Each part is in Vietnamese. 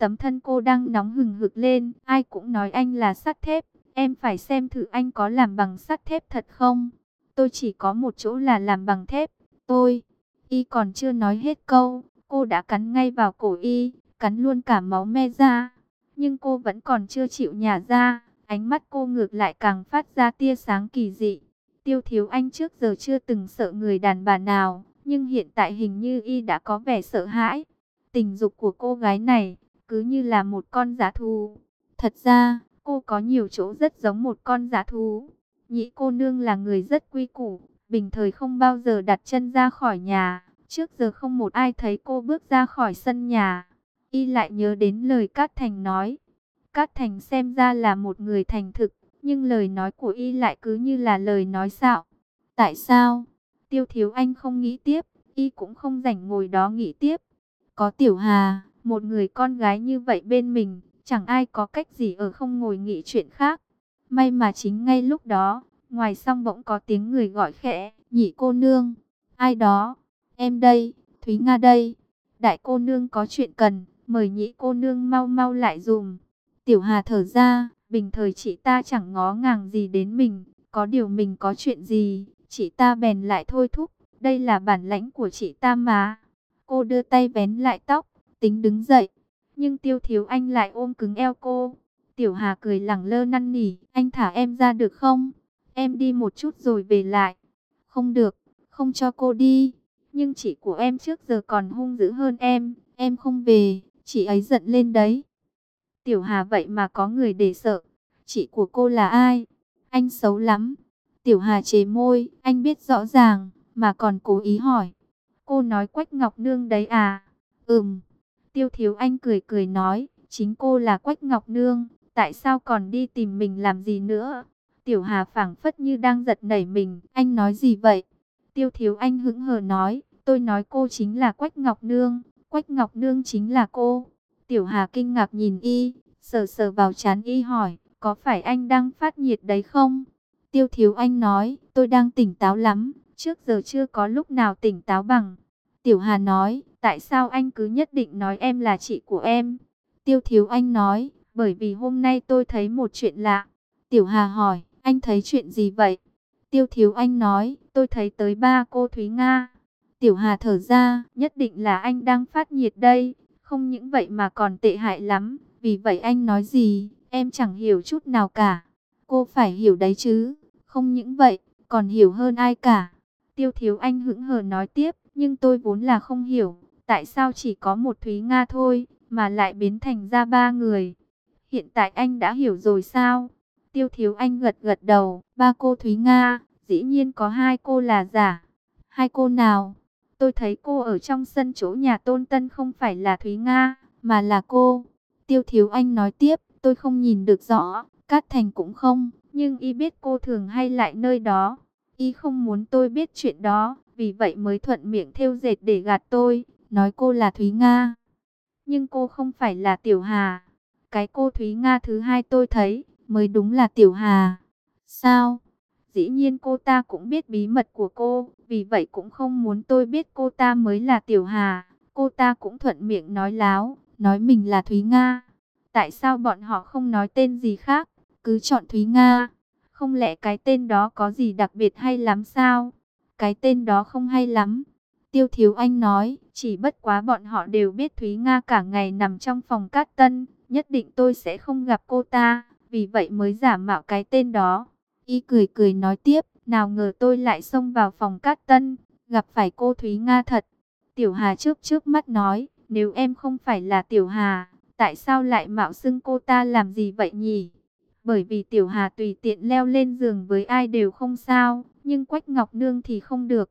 Tấm thân cô đang nóng hừng hực lên, ai cũng nói anh là sắt thép, em phải xem thử anh có làm bằng sắt thép thật không. Tôi chỉ có một chỗ là làm bằng thép, tôi. Y còn chưa nói hết câu, cô đã cắn ngay vào cổ Y, cắn luôn cả máu me ra. Nhưng cô vẫn còn chưa chịu nhả ra, ánh mắt cô ngược lại càng phát ra tia sáng kỳ dị. Tiêu thiếu anh trước giờ chưa từng sợ người đàn bà nào, nhưng hiện tại hình như Y đã có vẻ sợ hãi. Tình dục của cô gái này, cứ như là một con giá thú. Thật ra, cô có nhiều chỗ rất giống một con giá thú. nhị cô nương là người rất quy củ, bình thời không bao giờ đặt chân ra khỏi nhà. Trước giờ không một ai thấy cô bước ra khỏi sân nhà. Y lại nhớ đến lời Cát Thành nói. Cát Thành xem ra là một người thành thực, nhưng lời nói của Y lại cứ như là lời nói xạo. Tại sao? Tiêu Thiếu Anh không nghĩ tiếp, Y cũng không rảnh ngồi đó nghĩ tiếp. Có Tiểu Hà, một người con gái như vậy bên mình, chẳng ai có cách gì ở không ngồi nghĩ chuyện khác. May mà chính ngay lúc đó, ngoài song bỗng có tiếng người gọi khẽ, nhị cô nương, ai đó, em đây, Thúy Nga đây, đại cô nương có chuyện cần, mời nhị cô nương mau mau lại dùm. Tiểu Hà thở ra, bình thời chị ta chẳng ngó ngàng gì đến mình, có điều mình có chuyện gì, chị ta bèn lại thôi thúc, đây là bản lãnh của chị ta mà. Cô đưa tay vén lại tóc, tính đứng dậy. Nhưng tiêu thiếu anh lại ôm cứng eo cô. Tiểu Hà cười lẳng lơ năn nỉ, anh thả em ra được không? Em đi một chút rồi về lại. Không được, không cho cô đi. Nhưng chị của em trước giờ còn hung dữ hơn em, em không về, chị ấy giận lên đấy. Tiểu Hà vậy mà có người để sợ. Chị của cô là ai? Anh xấu lắm. Tiểu Hà chế môi, anh biết rõ ràng, mà còn cố ý hỏi. Cô nói Quách Ngọc Nương đấy à? Ừm. Tiêu Thiếu Anh cười cười nói, chính cô là Quách Ngọc Nương, tại sao còn đi tìm mình làm gì nữa? Tiểu Hà phảng phất như đang giật nảy mình, anh nói gì vậy? Tiêu Thiếu Anh hững hờ nói, tôi nói cô chính là Quách Ngọc Nương, Quách Ngọc Nương chính là cô. Tiểu Hà kinh ngạc nhìn y, sờ sờ vào chán y hỏi, có phải anh đang phát nhiệt đấy không? Tiêu Thiếu Anh nói, tôi đang tỉnh táo lắm, trước giờ chưa có lúc nào tỉnh táo bằng. Tiểu Hà nói, tại sao anh cứ nhất định nói em là chị của em? Tiêu Thiếu Anh nói, bởi vì hôm nay tôi thấy một chuyện lạ. Tiểu Hà hỏi, anh thấy chuyện gì vậy? Tiêu Thiếu Anh nói, tôi thấy tới ba cô Thúy Nga. Tiểu Hà thở ra, nhất định là anh đang phát nhiệt đây. Không những vậy mà còn tệ hại lắm. Vì vậy anh nói gì, em chẳng hiểu chút nào cả. Cô phải hiểu đấy chứ. Không những vậy, còn hiểu hơn ai cả. Tiêu Thiếu Anh hững hờ nói tiếp, nhưng tôi vốn là không hiểu, tại sao chỉ có một Thúy Nga thôi, mà lại biến thành ra ba người. Hiện tại anh đã hiểu rồi sao? Tiêu Thiếu Anh gật gật đầu, ba cô Thúy Nga, dĩ nhiên có hai cô là giả. Hai cô nào? Tôi thấy cô ở trong sân chỗ nhà Tôn Tân không phải là Thúy Nga, mà là cô. Tiêu Thiếu Anh nói tiếp, tôi không nhìn được rõ, Cát Thành cũng không, nhưng y biết cô thường hay lại nơi đó. Y không muốn tôi biết chuyện đó, vì vậy mới thuận miệng theo dệt để gạt tôi, nói cô là Thúy Nga. Nhưng cô không phải là Tiểu Hà. Cái cô Thúy Nga thứ hai tôi thấy, mới đúng là Tiểu Hà. Sao? Dĩ nhiên cô ta cũng biết bí mật của cô, vì vậy cũng không muốn tôi biết cô ta mới là Tiểu Hà. Cô ta cũng thuận miệng nói láo, nói mình là Thúy Nga. Tại sao bọn họ không nói tên gì khác, cứ chọn Thúy Nga? Không lẽ cái tên đó có gì đặc biệt hay lắm sao? Cái tên đó không hay lắm. Tiêu Thiếu Anh nói, chỉ bất quá bọn họ đều biết Thúy Nga cả ngày nằm trong phòng cát tân, nhất định tôi sẽ không gặp cô ta, vì vậy mới giả mạo cái tên đó. Y cười cười nói tiếp, nào ngờ tôi lại xông vào phòng cát tân, gặp phải cô Thúy Nga thật. Tiểu Hà trước trước mắt nói, nếu em không phải là Tiểu Hà, tại sao lại mạo xưng cô ta làm gì vậy nhỉ? Bởi vì Tiểu Hà tùy tiện leo lên giường với ai đều không sao, nhưng Quách Ngọc Nương thì không được.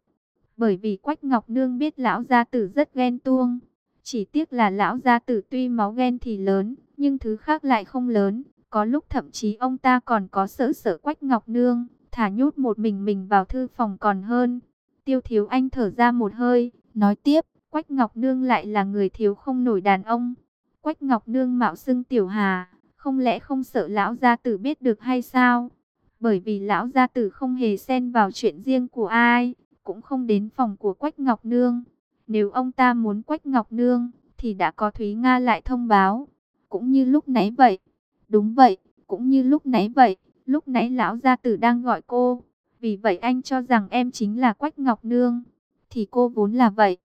Bởi vì Quách Ngọc Nương biết lão gia tử rất ghen tuông. Chỉ tiếc là lão gia tử tuy máu ghen thì lớn, nhưng thứ khác lại không lớn. Có lúc thậm chí ông ta còn có sợ sợ Quách Ngọc Nương, thả nhốt một mình mình vào thư phòng còn hơn. Tiêu Thiếu Anh thở ra một hơi, nói tiếp, Quách Ngọc Nương lại là người thiếu không nổi đàn ông. Quách Ngọc Nương mạo xưng Tiểu Hà, không lẽ không sợ lão gia tử biết được hay sao? Bởi vì lão gia tử không hề xen vào chuyện riêng của ai, cũng không đến phòng của Quách Ngọc Nương. Nếu ông ta muốn Quách Ngọc Nương, thì đã có Thúy Nga lại thông báo. cũng như lúc nãy vậy. Đúng vậy, cũng như lúc nãy vậy, lúc nãy lão gia tử đang gọi cô. Vì vậy anh cho rằng em chính là Quách Ngọc Nương, thì cô vốn là vậy.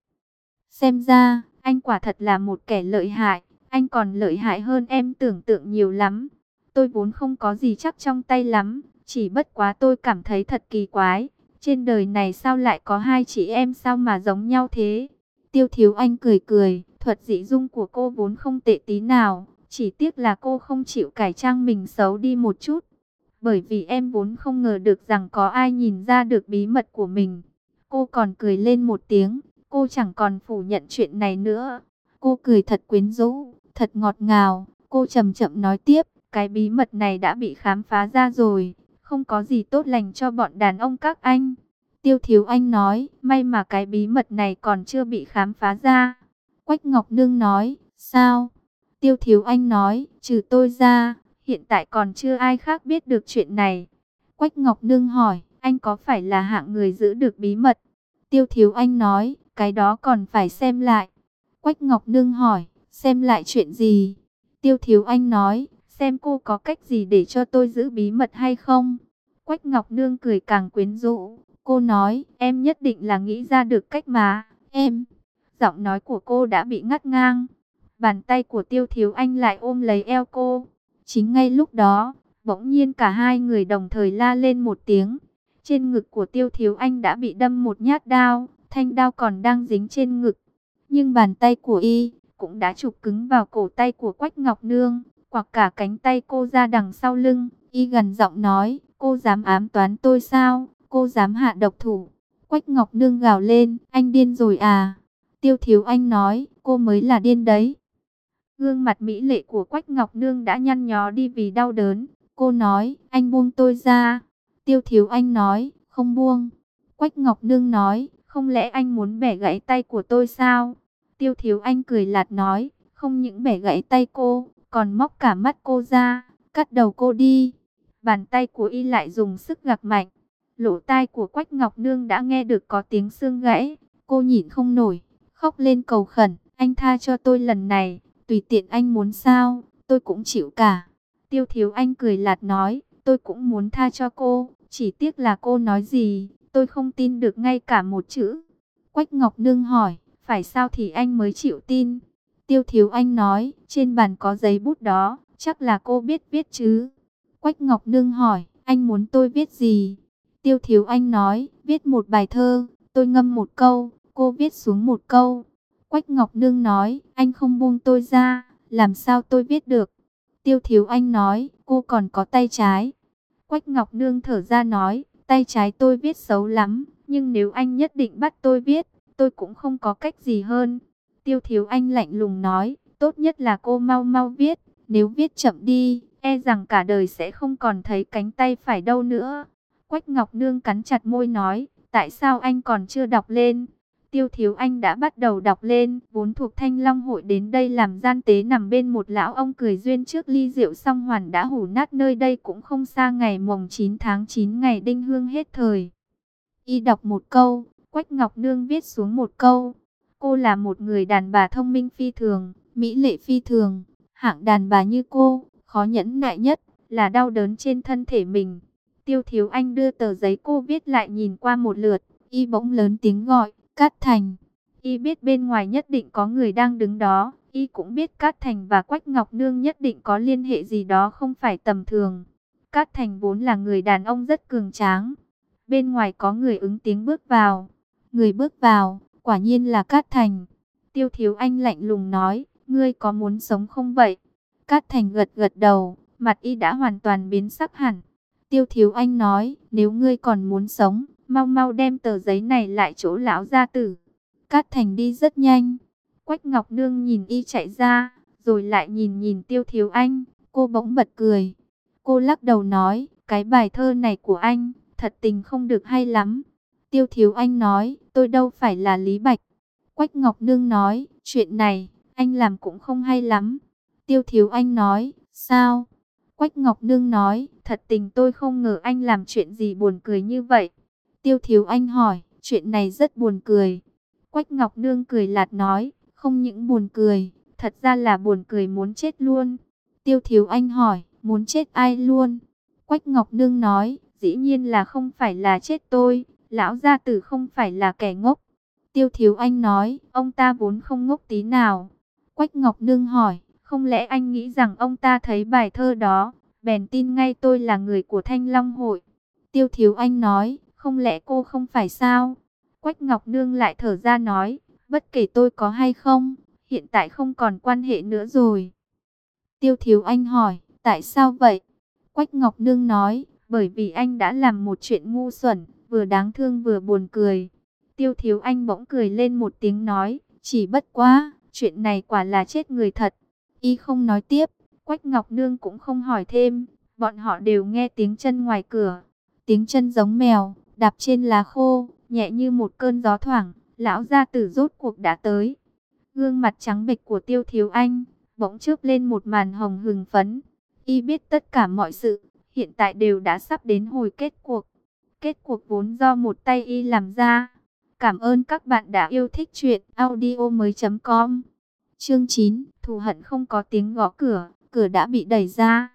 Xem ra, anh quả thật là một kẻ lợi hại, anh còn lợi hại hơn em tưởng tượng nhiều lắm. Tôi vốn không có gì chắc trong tay lắm, chỉ bất quá tôi cảm thấy thật kỳ quái. Trên đời này sao lại có hai chị em sao mà giống nhau thế? Tiêu Thiếu Anh cười cười, thuật dị dung của cô vốn không tệ tí nào, chỉ tiếc là cô không chịu cải trang mình xấu đi một chút. Bởi vì em vốn không ngờ được rằng có ai nhìn ra được bí mật của mình. Cô còn cười lên một tiếng, cô chẳng còn phủ nhận chuyện này nữa. Cô cười thật quyến rũ, thật ngọt ngào, cô chậm chậm nói tiếp, cái bí mật này đã bị khám phá ra rồi, không có gì tốt lành cho bọn đàn ông các anh. Tiêu Thiếu Anh nói, may mà cái bí mật này còn chưa bị khám phá ra. Quách Ngọc Nương nói, sao? Tiêu Thiếu Anh nói, trừ tôi ra, hiện tại còn chưa ai khác biết được chuyện này. Quách Ngọc Nương hỏi, anh có phải là hạng người giữ được bí mật? Tiêu Thiếu Anh nói, cái đó còn phải xem lại. Quách Ngọc Nương hỏi, xem lại chuyện gì? Tiêu Thiếu Anh nói, xem cô có cách gì để cho tôi giữ bí mật hay không? Quách Ngọc Nương cười càng quyến rũ. Cô nói, em nhất định là nghĩ ra được cách mà, em. Giọng nói của cô đã bị ngắt ngang. Bàn tay của Tiêu Thiếu Anh lại ôm lấy eo cô. Chính ngay lúc đó, bỗng nhiên cả hai người đồng thời la lên một tiếng. Trên ngực của Tiêu Thiếu Anh đã bị đâm một nhát đao, thanh đao còn đang dính trên ngực. Nhưng bàn tay của y cũng đã chụp cứng vào cổ tay của Quách Ngọc Nương, quặc cả cánh tay cô ra đằng sau lưng. Y gần giọng nói, cô dám ám toán tôi sao? Cô dám hạ độc thủ. Quách Ngọc Nương gào lên, anh điên rồi à? Tiêu Thiếu Anh nói, cô mới là điên đấy. Gương mặt mỹ lệ của Quách Ngọc Nương đã nhăn nhó đi vì đau đớn. Cô nói, anh buông tôi ra. Tiêu Thiếu Anh nói, không buông. Quách Ngọc Nương nói, không lẽ anh muốn bẻ gãy tay của tôi sao? Tiêu Thiếu Anh cười lạt nói, không những bẻ gãy tay cô, còn móc cả mắt cô ra, cắt đầu cô đi. Bàn tay của y lại dùng sức gạc mạnh. Lỗ tai của Quách Ngọc Nương đã nghe được có tiếng xương gãy. Cô nhìn không nổi, khóc lên cầu khẩn. Anh tha cho tôi lần này, tùy tiện anh muốn sao, tôi cũng chịu cả. Tiêu Thiếu Anh cười lạt nói, tôi cũng muốn tha cho cô, chỉ tiếc là cô nói gì, tôi không tin được ngay cả một chữ. Quách Ngọc Nương hỏi, phải sao thì anh mới chịu tin? Tiêu Thiếu Anh nói, trên bàn có giấy bút đó, chắc là cô biết viết chứ. Quách Ngọc Nương hỏi, anh muốn tôi viết gì? Tiêu Thiếu Anh nói, viết một bài thơ, tôi ngâm một câu, cô viết xuống một câu. Quách Ngọc Nương nói, anh không buông tôi ra, làm sao tôi viết được? Tiêu Thiếu Anh nói, cô còn có tay trái. Quách Ngọc Nương thở ra nói, tay trái tôi viết xấu lắm, nhưng nếu anh nhất định bắt tôi viết, tôi cũng không có cách gì hơn. Tiêu Thiếu Anh lạnh lùng nói, tốt nhất là cô mau mau viết, nếu viết chậm đi, e rằng cả đời sẽ không còn thấy cánh tay phải đâu nữa. Quách Ngọc Nương cắn chặt môi nói, tại sao anh còn chưa đọc lên? Tiêu Thiếu Anh đã bắt đầu đọc lên, vốn thuộc Thanh Long hội đến đây làm gian tế nằm bên một lão ông cười duyên trước ly rượu xong hoàn đã hủ nát nơi đây cũng không xa ngày mồng 9 tháng 9 ngày đinh hương hết thời. Y đọc một câu, Quách Ngọc Nương viết xuống một câu. Cô là một người đàn bà thông minh phi thường, mỹ lệ phi thường, hạng đàn bà như cô, khó nhẫn nại nhất là đau đớn trên thân thể mình. Tiêu Thiếu Anh đưa tờ giấy cô viết lại nhìn qua một lượt, y bỗng lớn tiếng gọi, Cát Thành. Y biết bên ngoài nhất định có người đang đứng đó, y cũng biết Cát Thành và Quách Ngọc Nương nhất định có liên hệ gì đó không phải tầm thường. Cát Thành vốn là người đàn ông rất cường tráng. Bên ngoài có người ứng tiếng bước vào. Người bước vào, quả nhiên là Cát Thành. Tiêu Thiếu Anh lạnh lùng nói, ngươi có muốn sống không vậy? Cát Thành gật gật đầu, mặt y đã hoàn toàn biến sắc hẳn. Tiêu Thiếu Anh nói, nếu ngươi còn muốn sống, mau mau đem tờ giấy này lại chỗ lão gia tử. Cát Thành đi rất nhanh. Quách Ngọc Nương nhìn y chạy ra, rồi lại nhìn nhìn Tiêu Thiếu Anh, cô bỗng bật cười. Cô lắc đầu nói, cái bài thơ này của anh, thật tình không được hay lắm. Tiêu Thiếu Anh nói, tôi đâu phải là Lý Bạch. Quách Ngọc Nương nói, chuyện này, anh làm cũng không hay lắm. Tiêu Thiếu Anh nói, sao? Quách Ngọc Nương nói, thật tình tôi không ngờ anh làm chuyện gì buồn cười như vậy. Tiêu Thiếu Anh hỏi, chuyện này rất buồn cười. Quách Ngọc Nương cười lạt nói, không những buồn cười, thật ra là buồn cười muốn chết luôn. Tiêu Thiếu Anh hỏi, muốn chết ai luôn? Quách Ngọc Nương nói, dĩ nhiên là không phải là chết tôi, lão gia tử không phải là kẻ ngốc. Tiêu Thiếu Anh nói, ông ta vốn không ngốc tí nào. Quách Ngọc Nương hỏi, không lẽ anh nghĩ rằng ông ta thấy bài thơ đó, bèn tin ngay tôi là người của Thanh Long Hội. Tiêu Thiếu Anh nói, không lẽ cô không phải sao? Quách Ngọc Nương lại thở ra nói, bất kể tôi có hay không, hiện tại không còn quan hệ nữa rồi. Tiêu Thiếu Anh hỏi, tại sao vậy? Quách Ngọc Nương nói, bởi vì anh đã làm một chuyện ngu xuẩn, vừa đáng thương vừa buồn cười. Tiêu Thiếu Anh bỗng cười lên một tiếng nói, chỉ bất quá, chuyện này quả là chết người thật. Y không nói tiếp, Quách Ngọc Nương cũng không hỏi thêm, bọn họ đều nghe tiếng chân ngoài cửa. Tiếng chân giống mèo, đạp trên lá khô, nhẹ như một cơn gió thoảng, lão gia tử rốt cuộc đã tới. Gương mặt trắng bệch của Tiêu Thiếu Anh, bỗng chớp lên một màn hồng hừng phấn. Y biết tất cả mọi sự, hiện tại đều đã sắp đến hồi kết cuộc. Kết cuộc vốn do một tay Y làm ra. Cảm ơn các bạn đã yêu thích chuyện audio mới.com Chương 9, thù hận không có tiếng gõ cửa, cửa đã bị đẩy ra.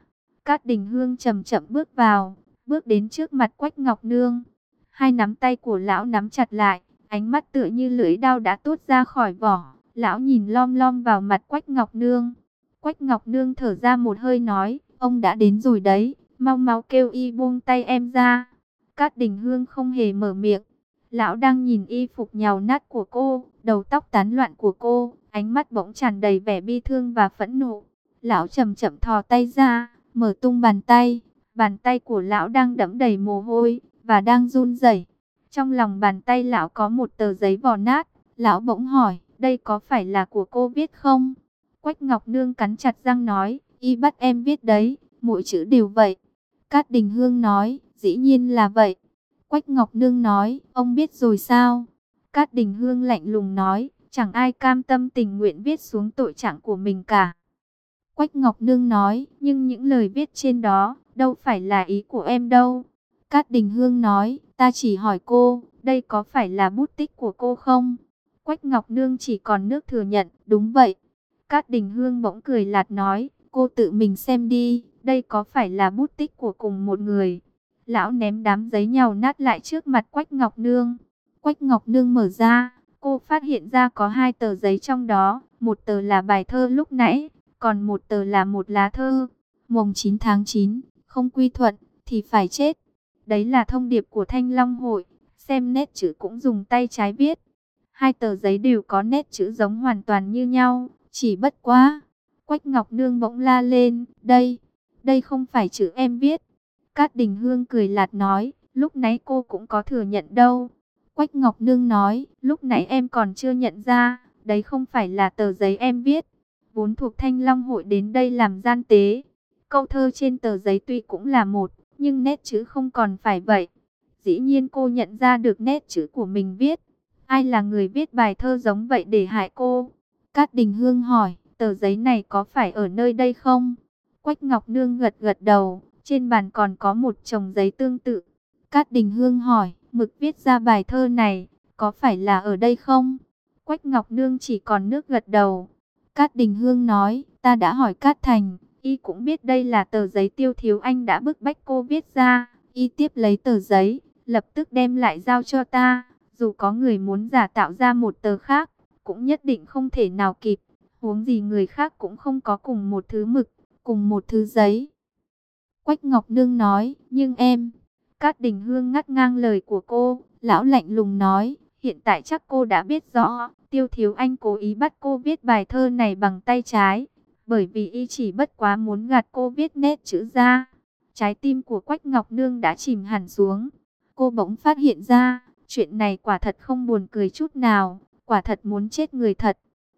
Cát Đình Hương chậm chậm bước vào, bước đến trước mặt Quách Ngọc Nương. Hai nắm tay của lão nắm chặt lại, ánh mắt tựa như lưỡi đao đã tốt ra khỏi vỏ. Lão nhìn lom lom vào mặt Quách Ngọc Nương. Quách Ngọc Nương thở ra một hơi nói, ông đã đến rồi đấy, mau mau kêu y buông tay em ra. Cát Đình Hương không hề mở miệng. Lão đang nhìn y phục nhào nát của cô, đầu tóc tán loạn của cô, ánh mắt bỗng tràn đầy vẻ bi thương và phẫn nộ. Lão chậm chậm thò tay ra, mở tung bàn tay. Bàn tay của lão đang đẫm đầy mồ hôi và đang run rẩy. Trong lòng bàn tay lão có một tờ giấy vò nát. Lão bỗng hỏi, đây có phải là của cô viết không? Quách Ngọc Nương cắn chặt răng nói, y bắt em viết đấy, mỗi chữ đều vậy. Cát Đình Hương nói, dĩ nhiên là vậy. Quách Ngọc Nương nói, ông biết rồi sao? Cát Đình Hương lạnh lùng nói, chẳng ai cam tâm tình nguyện viết xuống tội trạng của mình cả. Quách Ngọc Nương nói, nhưng những lời viết trên đó, đâu phải là ý của em đâu. Cát Đình Hương nói, ta chỉ hỏi cô, đây có phải là bút tích của cô không? Quách Ngọc Nương chỉ còn nước thừa nhận, đúng vậy. Cát Đình Hương bỗng cười lạt nói, cô tự mình xem đi, đây có phải là bút tích của cùng một người. Lão ném đám giấy nhàu nát lại trước mặt Quách Ngọc Nương. Quách Ngọc Nương mở ra, cô phát hiện ra có hai tờ giấy trong đó, một tờ là bài thơ lúc nãy, còn một tờ là một lá thơ. Mùng 9 tháng 9, không quy thuận, thì phải chết. Đấy là thông điệp của Thanh Long Hội, xem nét chữ cũng dùng tay trái viết. Hai tờ giấy đều có nét chữ giống hoàn toàn như nhau, chỉ bất quá. Quách Ngọc Nương bỗng la lên, đây, đây không phải chữ em viết. Cát Đình Hương cười lạt nói, lúc nãy cô cũng có thừa nhận đâu. Quách Ngọc Nương nói, lúc nãy em còn chưa nhận ra, đấy không phải là tờ giấy em viết. Vốn thuộc Thanh Long hội đến đây làm gian tế. Câu thơ trên tờ giấy tuy cũng là một, nhưng nét chữ không còn phải vậy. Dĩ nhiên cô nhận ra được nét chữ của mình viết. Ai là người viết bài thơ giống vậy để hại cô? Cát Đình Hương hỏi, tờ giấy này có phải ở nơi đây không? Quách Ngọc Nương gật gật đầu, trên bàn còn có một chồng giấy tương tự. Cát Đình Hương hỏi, mực viết ra bài thơ này, có phải là ở đây không? Quách Ngọc Nương chỉ còn nước gật đầu. Cát Đình Hương nói, ta đã hỏi Cát Thành, y cũng biết đây là tờ giấy tiêu thiếu anh đã bức bách cô viết ra. Y tiếp lấy tờ giấy, lập tức đem lại giao cho ta. Dù có người muốn giả tạo ra một tờ khác, cũng nhất định không thể nào kịp. Huống gì người khác cũng không có cùng một thứ mực, cùng một thứ giấy. Quách Ngọc Nương nói, nhưng em... Cát Đình Hương ngắt ngang lời của cô, lão lạnh lùng nói, hiện tại chắc cô đã biết rõ, Tiêu Thiếu Anh cố ý bắt cô viết bài thơ này bằng tay trái, bởi vì y chỉ bất quá muốn gạt cô viết nét chữ ra. Trái tim của Quách Ngọc Nương đã chìm hẳn xuống. Cô bỗng phát hiện ra, chuyện này quả thật không buồn cười chút nào, quả thật muốn chết người thật.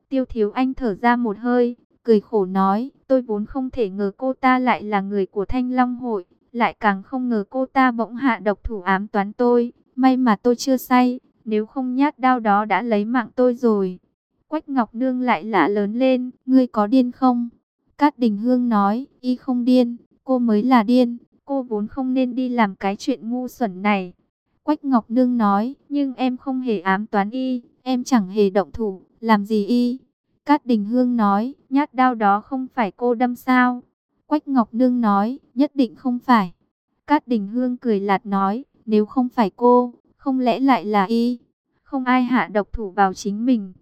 Tiêu Thiếu Anh thở ra một hơi, cười khổ nói, tôi vốn không thể ngờ cô ta lại là người của Thanh Long Hội, lại càng không ngờ cô ta bỗng hạ độc thủ ám toán tôi, may mà tôi chưa say, nếu không nhát đao đó đã lấy mạng tôi rồi. Quách Ngọc Nương lại lạ lớn lên, ngươi có điên không? Cát Đình Hương nói, y không điên, cô mới là điên, cô vốn không nên đi làm cái chuyện ngu xuẩn này. Quách Ngọc Nương nói, nhưng em không hề ám toán y, em chẳng hề động thủ, làm gì y? Cát Đình Hương nói, nhát đao đó không phải cô đâm sao? Quách Ngọc Nương nói, nhất định không phải. Cát Đình Hương cười lạt nói, nếu không phải cô, không lẽ lại là y? Không ai hạ độc thủ vào chính mình.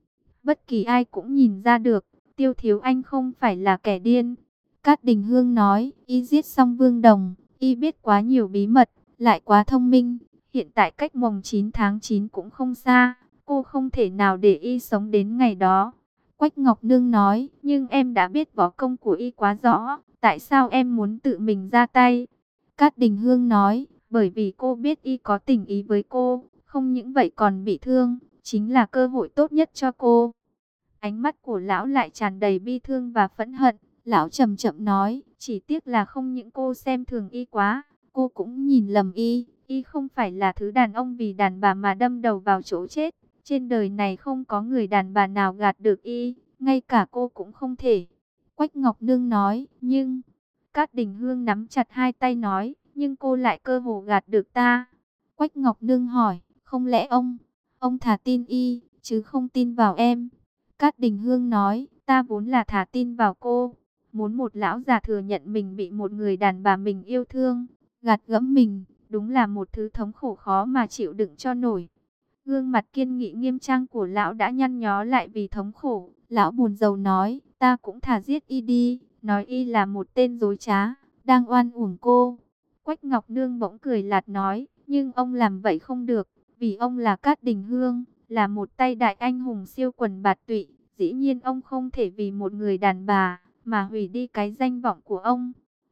Bất kỳ ai cũng nhìn ra được, Tiêu Thiếu Anh không phải là kẻ điên. Cát Đình Hương nói, y giết xong Vương Đồng, y biết quá nhiều bí mật, lại quá thông minh. Hiện tại cách mồng 9 tháng 9 cũng không xa, cô không thể nào để y sống đến ngày đó. Quách Ngọc Nương nói, nhưng em đã biết võ công của y quá rõ, tại sao em muốn tự mình ra tay? Cát Đình Hương nói, bởi vì cô biết y có tình ý với cô, không những vậy còn bị thương, chính là cơ hội tốt nhất cho cô. Ánh mắt của lão lại tràn đầy bi thương và phẫn hận, lão chậm chậm nói, chỉ tiếc là không những cô xem thường y quá, cô cũng nhìn lầm y, y không phải là thứ đàn ông vì đàn bà mà đâm đầu vào chỗ chết. Trên đời này không có người đàn bà nào gạt được y, ngay cả cô cũng không thể. Quách Ngọc Nương nói, nhưng... Cát Đình Hương nắm chặt hai tay nói, nhưng cô lại cơ hồ gạt được ta. Quách Ngọc Nương hỏi, không lẽ ông, ông thả tin y, chứ không tin vào em. Cát Đình Hương nói, ta vốn là thả tin vào cô. Muốn một lão già thừa nhận mình bị một người đàn bà mình yêu thương, gạt gẫm mình, đúng là một thứ thống khổ khó mà chịu đựng cho nổi. Gương mặt kiên nghị nghiêm trang của lão đã nhăn nhó lại vì thống khổ. Lão buồn rầu nói, ta cũng thả giết y đi, nói y là một tên dối trá, đang oan uổng cô. Quách Ngọc Nương bỗng cười lạt nói, nhưng ông làm vậy không được, vì ông là Cát Đình Hương, là một tay đại anh hùng siêu quần bạt tụy. Dĩ nhiên ông không thể vì một người đàn bà, mà hủy đi cái danh vọng của ông.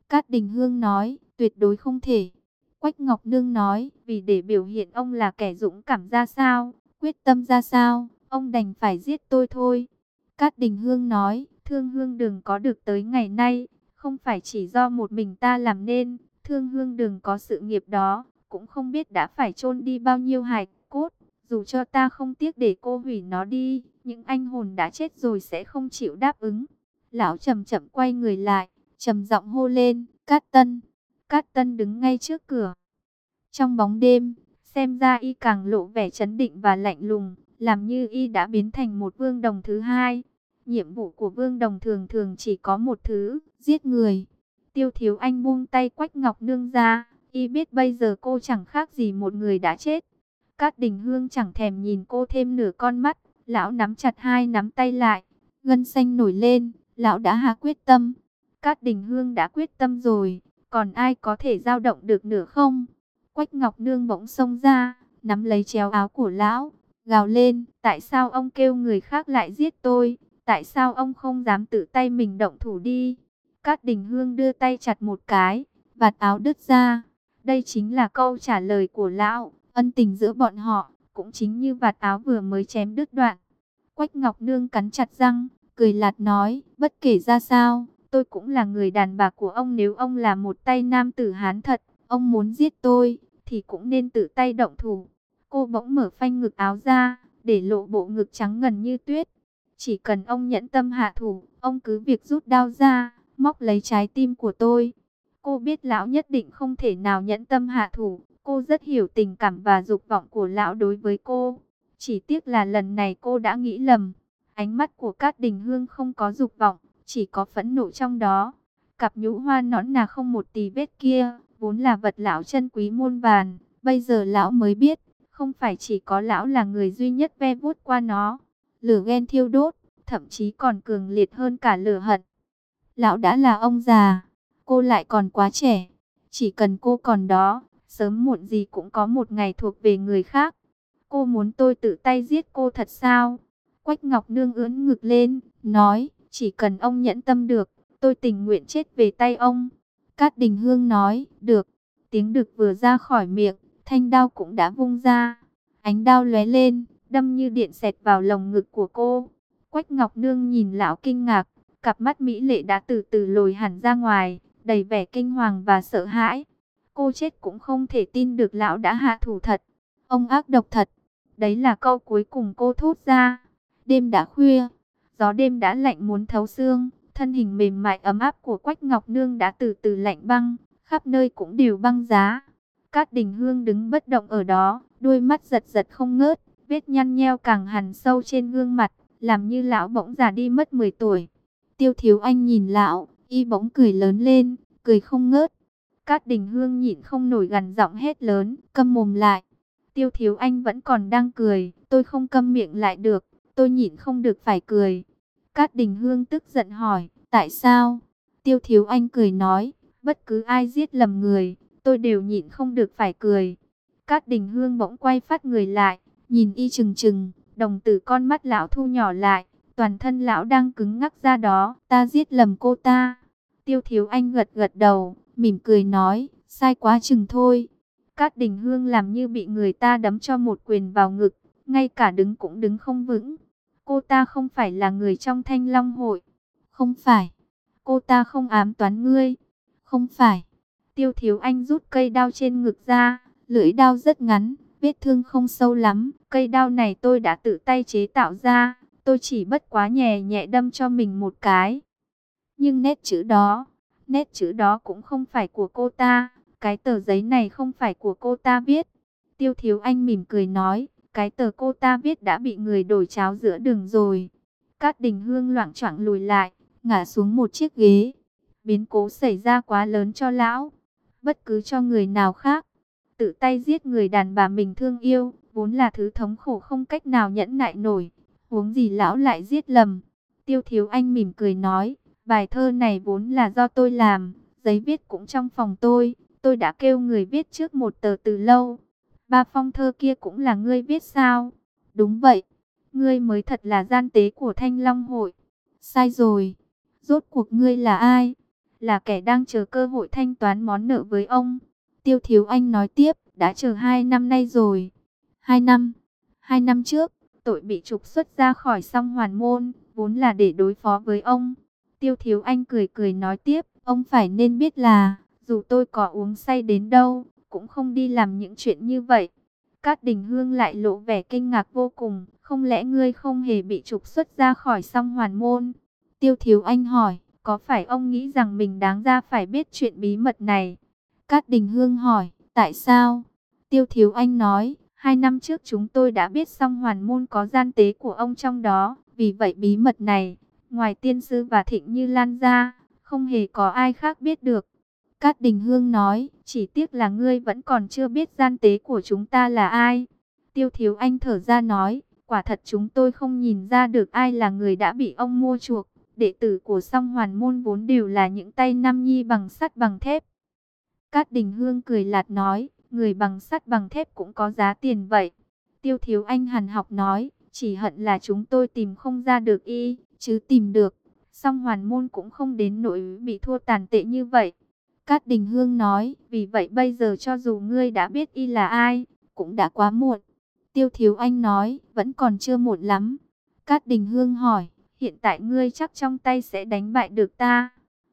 Cát Đình Hương nói, tuyệt đối không thể. Quách Ngọc Nương nói, vì để biểu hiện ông là kẻ dũng cảm ra sao, quyết tâm ra sao, ông đành phải giết tôi thôi. Cát Đình Hương nói, thương hương đừng có được tới ngày nay, không phải chỉ do một mình ta làm nên, thương hương đừng có sự nghiệp đó, cũng không biết đã phải chôn đi bao nhiêu hài cốt, dù cho ta không tiếc để cô hủy nó đi, những anh hồn đã chết rồi sẽ không chịu đáp ứng. Lão chậm chậm quay người lại, trầm giọng hô lên, Cát Tân. Cát Tân đứng ngay trước cửa. Trong bóng đêm, xem ra y càng lộ vẻ chấn định và lạnh lùng, làm như y đã biến thành một vương đồng thứ hai. Nhiệm vụ của vương đồng thường thường chỉ có một thứ, giết người. Tiêu thiếu anh buông tay quách ngọc nương ra, y biết bây giờ cô chẳng khác gì một người đã chết. Cát đình hương chẳng thèm nhìn cô thêm nửa con mắt, lão nắm chặt hai nắm tay lại, gân xanh nổi lên, lão đã hạ quyết tâm. Cát đình hương đã quyết tâm rồi, còn ai có thể dao động được nữa không? Quách Ngọc Nương bỗng xông ra, nắm lấy chéo áo của lão, gào lên, tại sao ông kêu người khác lại giết tôi? Tại sao ông không dám tự tay mình động thủ đi? Cát Đình Hương đưa tay chặt một cái, vạt áo đứt ra. Đây chính là câu trả lời của lão, ân tình giữa bọn họ, cũng chính như vạt áo vừa mới chém đứt đoạn. Quách Ngọc Nương cắn chặt răng, cười lạt nói, bất kể ra sao, tôi cũng là người đàn bà của ông nếu ông là một tay nam tử hán thật, ông muốn giết tôi, thì cũng nên tự tay động thủ. Cô bỗng mở phanh ngực áo ra, để lộ bộ ngực trắng ngần như tuyết. Chỉ cần ông nhẫn tâm hạ thủ, ông cứ việc rút đao ra, móc lấy trái tim của tôi. Cô biết lão nhất định không thể nào nhẫn tâm hạ thủ, cô rất hiểu tình cảm và dục vọng của lão đối với cô. Chỉ tiếc là lần này cô đã nghĩ lầm. Ánh mắt của Cát Đình Hương không có dục vọng, chỉ có phẫn nộ trong đó. Cặp nhũ hoa nõn nà không một tì vết kia, vốn là vật lão chân quý muôn vàn. Bây giờ lão mới biết, không phải chỉ có lão là người duy nhất ve vuốt qua nó. Lửa ghen thiêu đốt, thậm chí còn cường liệt hơn cả lửa hận. Lão đã là ông già, cô lại còn quá trẻ. Chỉ cần cô còn đó, sớm muộn gì cũng có một ngày thuộc về người khác. Cô muốn tôi tự tay giết cô thật sao? Quách Ngọc Nương ưỡn ngực lên, nói, chỉ cần ông nhẫn tâm được, tôi tình nguyện chết về tay ông. Cát Đình Hương nói, được. Tiếng được vừa ra khỏi miệng, thanh đao cũng đã vung ra. Ánh đao lóe lên, đâm như điện xẹt vào lồng ngực của cô. Quách Ngọc Nương nhìn lão kinh ngạc, cặp mắt mỹ lệ đã từ từ lồi hẳn ra ngoài, đầy vẻ kinh hoàng và sợ hãi. Cô chết cũng không thể tin được lão đã hạ thủ thật. Ông ác độc thật. Đấy là câu cuối cùng cô thốt ra. Đêm đã khuya, gió đêm đã lạnh muốn thấu xương, thân hình mềm mại ấm áp của Quách Ngọc Nương đã từ từ lạnh băng, khắp nơi cũng đều băng giá. Cát Đình Hương đứng bất động ở đó, đôi mắt giật giật không ngớt, vết nhăn nheo càng hằn sâu trên gương mặt, làm như lão bỗng già đi mất 10 tuổi. Tiêu Thiếu Anh nhìn lão, y bỗng cười lớn lên, cười không ngớt. Cát Đình Hương nhịn không nổi gằn giọng hét lớn, câm mồm lại. Tiêu Thiếu Anh vẫn còn đang cười, tôi không câm miệng lại được, tôi nhịn không được phải cười. Cát Đình Hương tức giận hỏi, tại sao? Tiêu Thiếu Anh cười nói, bất cứ ai giết lầm người, tôi đều nhịn không được phải cười. Cát Đình Hương bỗng quay phát người lại, nhìn y chừng chừng, đồng tử con mắt lão thu nhỏ lại, toàn thân lão đang cứng ngắc ra đó, ta giết lầm cô ta. Tiêu Thiếu Anh gật gật đầu, mỉm cười nói, sai quá chừng thôi. Cát Đình Hương làm như bị người ta đấm cho một quyền vào ngực, ngay cả đứng cũng đứng không vững. Cô ta không phải là người trong thanh long hội. Không phải. Cô ta không ám toán ngươi. Không phải. Tiêu Thiếu Anh rút cây đao trên ngực ra, lưỡi đao rất ngắn, vết thương không sâu lắm. Cây đao này tôi đã tự tay chế tạo ra, tôi chỉ bất quá nhẹ nhẹ đâm cho mình một cái. Nhưng nét chữ đó, nét chữ đó cũng không phải của cô ta, cái tờ giấy này không phải của cô ta viết. Tiêu Thiếu Anh mỉm cười nói, cái tờ cô ta viết đã bị người đổi cháo giữa đường rồi. Cát Đình Hương loạn choạng lùi lại, ngã xuống một chiếc ghế. Biến cố xảy ra quá lớn cho lão, bất cứ cho người nào khác. Tự tay giết người đàn bà mình thương yêu, vốn là thứ thống khổ không cách nào nhẫn nại nổi. Huống gì lão lại giết lầm. Tiêu Thiếu Anh mỉm cười nói, bài thơ này vốn là do tôi làm, giấy viết cũng trong phòng tôi. Tôi đã kêu người viết trước một tờ từ lâu. Ba phong thơ kia cũng là ngươi viết sao? Đúng vậy. Ngươi mới thật là gian tế của Thanh Long Hội. Sai rồi. Rốt cuộc ngươi là ai? Là kẻ đang chờ cơ hội thanh toán món nợ với ông. Tiêu Thiếu Anh nói tiếp, đã chờ hai năm nay rồi. Hai năm. Hai năm trước, tội bị trục xuất ra khỏi song hoàn môn, vốn là để đối phó với ông. Tiêu Thiếu Anh cười cười nói tiếp, ông phải nên biết là, dù tôi có uống say đến đâu, cũng không đi làm những chuyện như vậy. Cát Đình Hương lại lộ vẻ kinh ngạc vô cùng, không lẽ ngươi không hề bị trục xuất ra khỏi song hoàn môn? Tiêu Thiếu Anh hỏi, có phải ông nghĩ rằng mình đáng ra phải biết chuyện bí mật này? Cát Đình Hương hỏi, tại sao? Tiêu Thiếu Anh nói, hai năm trước chúng tôi đã biết song hoàn môn có gian tế của ông trong đó, vì vậy bí mật này, ngoài tiên sư và thịnh như lan ra, không hề có ai khác biết được. Cát Đình Hương nói, chỉ tiếc là ngươi vẫn còn chưa biết gian tế của chúng ta là ai. Tiêu Thiếu Anh thở ra nói, quả thật chúng tôi không nhìn ra được ai là người đã bị ông mua chuộc. Đệ tử của song hoàn môn vốn đều là những tay nam nhi bằng sắt bằng thép. Cát Đình Hương cười lạt nói, người bằng sắt bằng thép cũng có giá tiền vậy. Tiêu Thiếu Anh hằn học nói, chỉ hận là chúng tôi tìm không ra được y, chứ tìm được. Song hoàn môn cũng không đến nỗi bị thua tàn tệ như vậy. Cát Đình Hương nói, vì vậy bây giờ cho dù ngươi đã biết y là ai, cũng đã quá muộn. Tiêu Thiếu Anh nói, vẫn còn chưa muộn lắm. Cát Đình Hương hỏi, hiện tại ngươi chắc trong tay sẽ đánh bại được ta.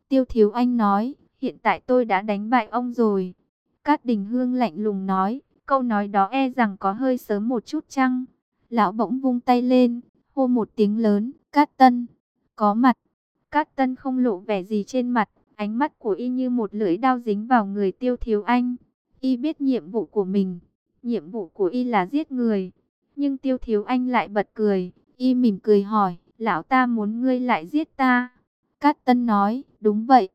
Tiêu Thiếu Anh nói, hiện tại tôi đã đánh bại ông rồi. Cát Đình Hương lạnh lùng nói, câu nói đó e rằng có hơi sớm một chút chăng. Lão bỗng vung tay lên, hô một tiếng lớn, Cát Tân, có mặt. Cát Tân không lộ vẻ gì trên mặt, Ánh mắt của y như một lưỡi đao dính vào người tiêu thiếu anh. Y biết nhiệm vụ của mình. Nhiệm vụ của y là giết người. Nhưng tiêu thiếu anh lại bật cười. Y mỉm cười hỏi, lão ta muốn ngươi lại giết ta. Cát Tân nói, đúng vậy.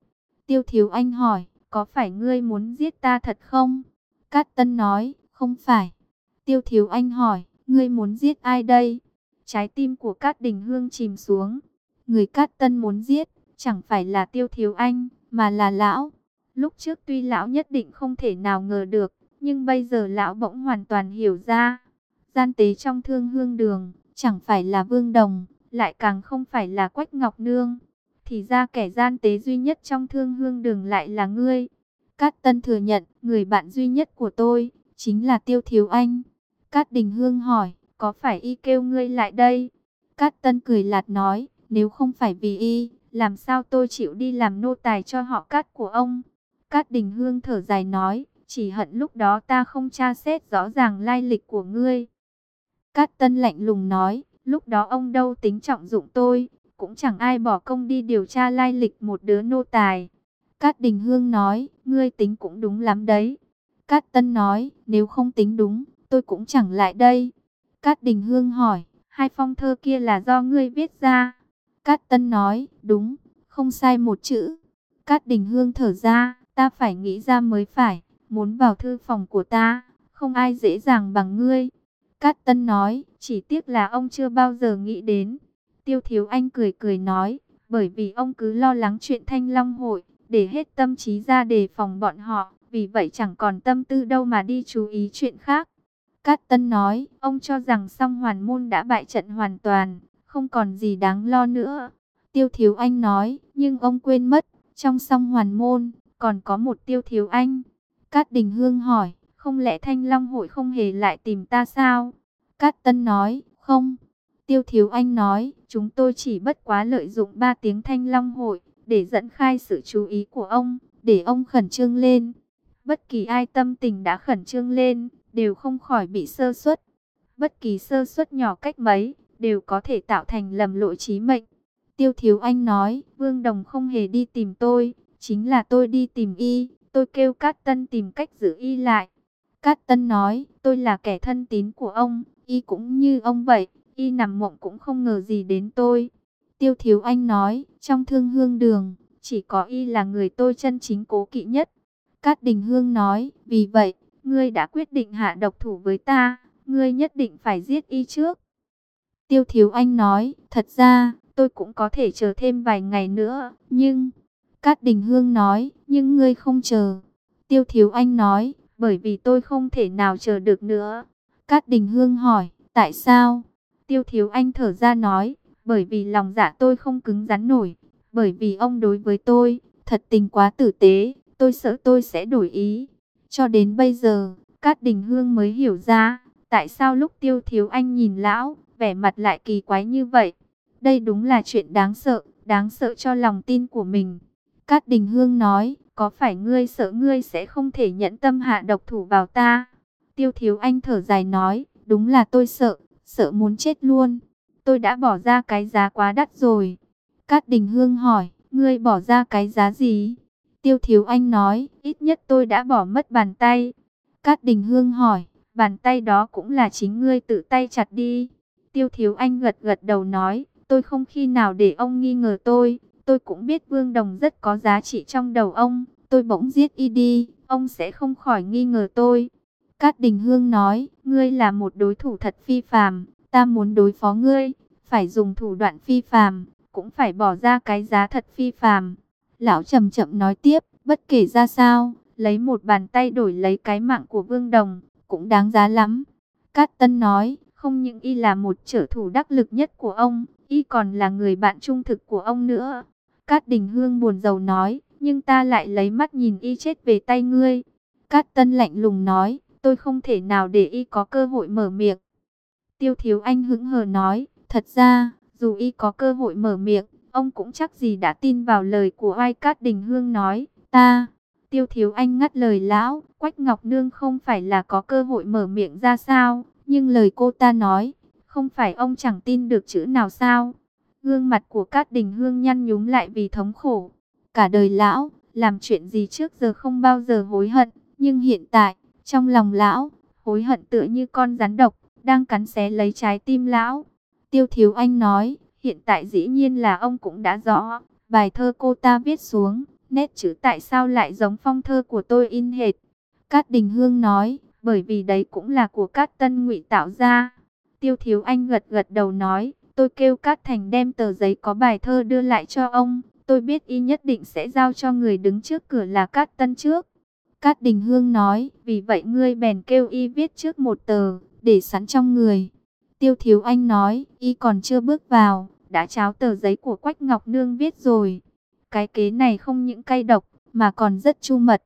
Tiêu thiếu anh hỏi, có phải ngươi muốn giết ta thật không? Cát Tân nói, không phải. Tiêu thiếu anh hỏi, ngươi muốn giết ai đây? Trái tim của Cát Đình Hương chìm xuống. Người Cát Tân muốn giết, chẳng phải là tiêu thiếu anh, mà là lão. Lúc trước tuy lão nhất định không thể nào ngờ được, nhưng bây giờ lão bỗng hoàn toàn hiểu ra. Gian tế trong thương hương đường, chẳng phải là vương đồng, lại càng không phải là quách ngọc nương. Thì ra kẻ gian tế duy nhất trong thương hương đường lại là ngươi. Cát Tân thừa nhận, người bạn duy nhất của tôi, chính là Tiêu Thiếu Anh. Cát Đình Hương hỏi, có phải y kêu ngươi lại đây? Cát Tân cười lạt nói, nếu không phải vì y, làm sao tôi chịu đi làm nô tài cho họ cát của ông? Cát Đình Hương thở dài nói, chỉ hận lúc đó ta không tra xét rõ ràng lai lịch của ngươi. Cát Tân lạnh lùng nói, lúc đó ông đâu tính trọng dụng tôi, cũng chẳng ai bỏ công đi điều tra lai lịch một đứa nô tài. Cát Đình Hương nói, ngươi tính cũng đúng lắm đấy. Cát Tân nói, nếu không tính đúng, tôi cũng chẳng lại đây. Cát Đình Hương hỏi, hai phong thơ kia là do ngươi viết ra. Cát Tân nói, đúng, không sai một chữ. Cát Đình Hương thở ra, ta phải nghĩ ra mới phải, muốn vào thư phòng của ta, không ai dễ dàng bằng ngươi. Cát Tân nói, chỉ tiếc là ông chưa bao giờ nghĩ đến. Tiêu Thiếu Anh cười cười nói, bởi vì ông cứ lo lắng chuyện Thanh Long hội, để hết tâm trí ra đề phòng bọn họ, vì vậy chẳng còn tâm tư đâu mà đi chú ý chuyện khác. Cát Tân nói, ông cho rằng song hoàn môn đã bại trận hoàn toàn, không còn gì đáng lo nữa. Tiêu Thiếu Anh nói, nhưng ông quên mất, trong song hoàn môn, còn có một Tiêu Thiếu Anh. Cát Đình Hương hỏi, không lẽ Thanh Long hội không hề lại tìm ta sao? Cát Tân nói, không. Tiêu Thiếu Anh nói, chúng tôi chỉ bất quá lợi dụng ba tiếng Thanh Long hội, để dẫn khai sự chú ý của ông, để ông khẩn trương lên. Bất kỳ ai tâm tình đã khẩn trương lên, đều không khỏi bị sơ suất. Bất kỳ sơ suất nhỏ cách mấy, đều có thể tạo thành lầm lỗi chí mệnh. Tiêu Thiếu Anh nói, Vương Đồng không hề đi tìm tôi, chính là tôi đi tìm y, tôi kêu Cát Tân tìm cách giữ y lại. Cát Tân nói, tôi là kẻ thân tín của ông, y cũng như ông vậy, y nằm mộng cũng không ngờ gì đến tôi. Tiêu Thiếu Anh nói, trong thương hương đường, chỉ có y là người tôi chân chính cố kỵ nhất. Cát Đình Hương nói, vì vậy, ngươi đã quyết định hạ độc thủ với ta, ngươi nhất định phải giết y trước. Tiêu Thiếu Anh nói, thật ra, tôi cũng có thể chờ thêm vài ngày nữa, nhưng... Cát Đình Hương nói, nhưng ngươi không chờ. Tiêu Thiếu Anh nói, bởi vì tôi không thể nào chờ được nữa. Cát Đình Hương hỏi, tại sao? Tiêu Thiếu Anh thở ra nói, bởi vì lòng dạ tôi không cứng rắn nổi, bởi vì ông đối với tôi, thật tình quá tử tế, tôi sợ tôi sẽ đổi ý. Cho đến bây giờ, Cát Đình Hương mới hiểu ra, tại sao lúc Tiêu Thiếu Anh nhìn lão, vẻ mặt lại kỳ quái như vậy. Đây đúng là chuyện đáng sợ, đáng sợ cho lòng tin của mình. Cát Đình Hương nói, có phải ngươi sợ ngươi sẽ không thể nhẫn tâm hạ độc thủ vào ta? Tiêu Thiếu Anh thở dài nói, đúng là tôi sợ, sợ muốn chết luôn. Tôi đã bỏ ra cái giá quá đắt rồi. Cát Đình Hương hỏi, ngươi bỏ ra cái giá gì? Tiêu Thiếu Anh nói, ít nhất tôi đã bỏ mất bàn tay. Cát Đình Hương hỏi, bàn tay đó cũng là chính ngươi tự tay chặt đi. Tiêu Thiếu Anh gật gật đầu nói, tôi không khi nào để ông nghi ngờ tôi. Tôi cũng biết Vương Đồng rất có giá trị trong đầu ông. Tôi bỗng giết y đi, ông sẽ không khỏi nghi ngờ tôi. Cát Đình Hương nói, ngươi là một đối thủ thật phi phàm, ta muốn đối phó ngươi, phải dùng thủ đoạn phi phàm, cũng phải bỏ ra cái giá thật phi phàm. Lão chậm chậm nói tiếp, bất kể ra sao, lấy một bàn tay đổi lấy cái mạng của Vương Đồng, cũng đáng giá lắm. Cát Tân nói, không những y là một trở thủ đắc lực nhất của ông, y còn là người bạn trung thực của ông nữa. Cát Đình Hương buồn rầu nói, nhưng ta lại lấy mắt nhìn y chết về tay ngươi. Cát Tân lạnh lùng nói, tôi không thể nào để y có cơ hội mở miệng. Tiêu Thiếu Anh hững hờ nói, thật ra, dù y có cơ hội mở miệng, ông cũng chắc gì đã tin vào lời của Ai Cát Đình Hương nói, ta. Tiêu Thiếu Anh ngắt lời lão, Quách Ngọc Nương không phải là có cơ hội mở miệng ra sao, nhưng lời cô ta nói, không phải ông chẳng tin được chữ nào sao. Gương mặt của Cát Đình Hương nhăn nhúm lại vì thống khổ. Cả đời lão, làm chuyện gì trước giờ không bao giờ hối hận, nhưng hiện tại, trong lòng lão, hối hận tựa như con rắn độc, đang cắn xé lấy trái tim lão. Tiêu Thiếu Anh nói, hiện tại dĩ nhiên là ông cũng đã rõ, bài thơ cô ta viết xuống, nét chữ tại sao lại giống phong thơ của tôi in hệt. Cát Đình Hương nói, bởi vì đấy cũng là của Cát Tân Ngụy tạo ra. Tiêu Thiếu Anh gật gật đầu nói, tôi kêu Cát Thành đem tờ giấy có bài thơ đưa lại cho ông. Tôi biết y nhất định sẽ giao cho người đứng trước cửa là Cát Tân trước. Cát Đình Hương nói, vì vậy ngươi bèn kêu y viết trước một tờ, để sẵn trong người. Tiêu Thiếu Anh nói, y còn chưa bước vào, đã tráo tờ giấy của Quách Ngọc Nương viết rồi. Cái kế này không những cay độc, mà còn rất chu mật.